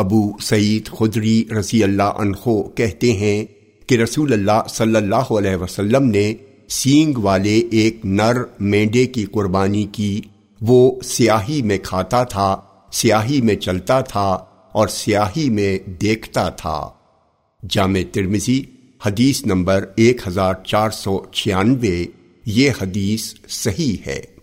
ابو سعید خدری رضی اللہ عنہ کہتے ہیں کہ رسول اللہ صلی اللہ علیہ وسلم نے سینگ والے ایک نر مینڈے کی قربانی کی۔ وہ سیاہی میں کھاتا تھا، سیاہی میں چلتا تھا اور سیاہی میں دیکھتا تھا۔ جامع ترمزی حدیث نمبر ایک ہزار چار سو چھیانوے۔ یہ حدیث صحیح ہے۔